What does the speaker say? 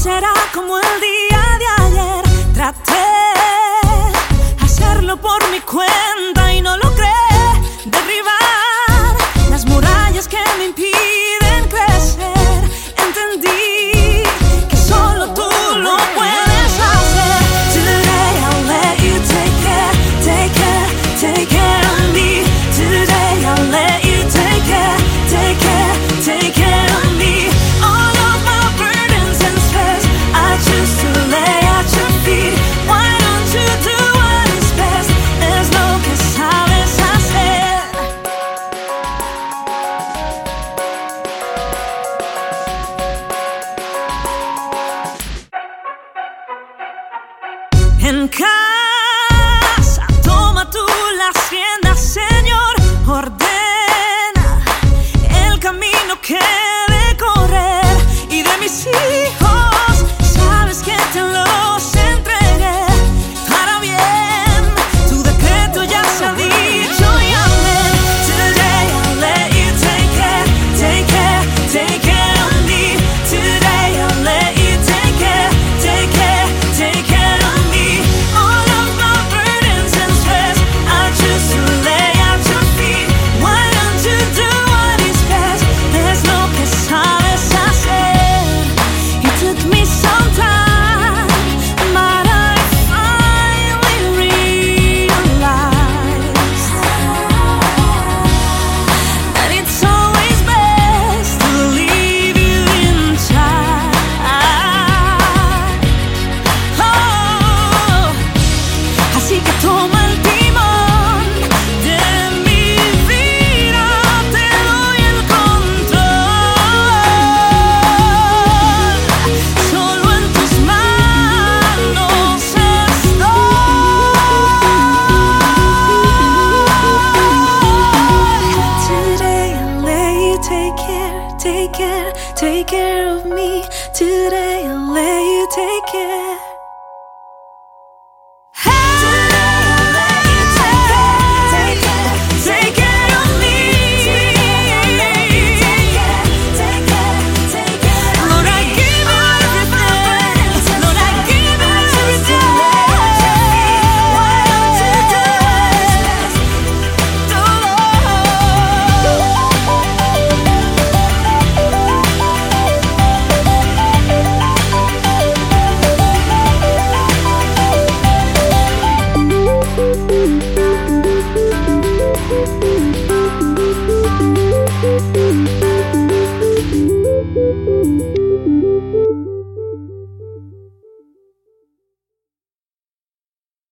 será como el día de ayer. Traté hacerlo por mi cuenta y no logré derribar las murallas que me impiden. En casa, toma tú las riendas, Señor. Ordena el camino que Take care of me today and later.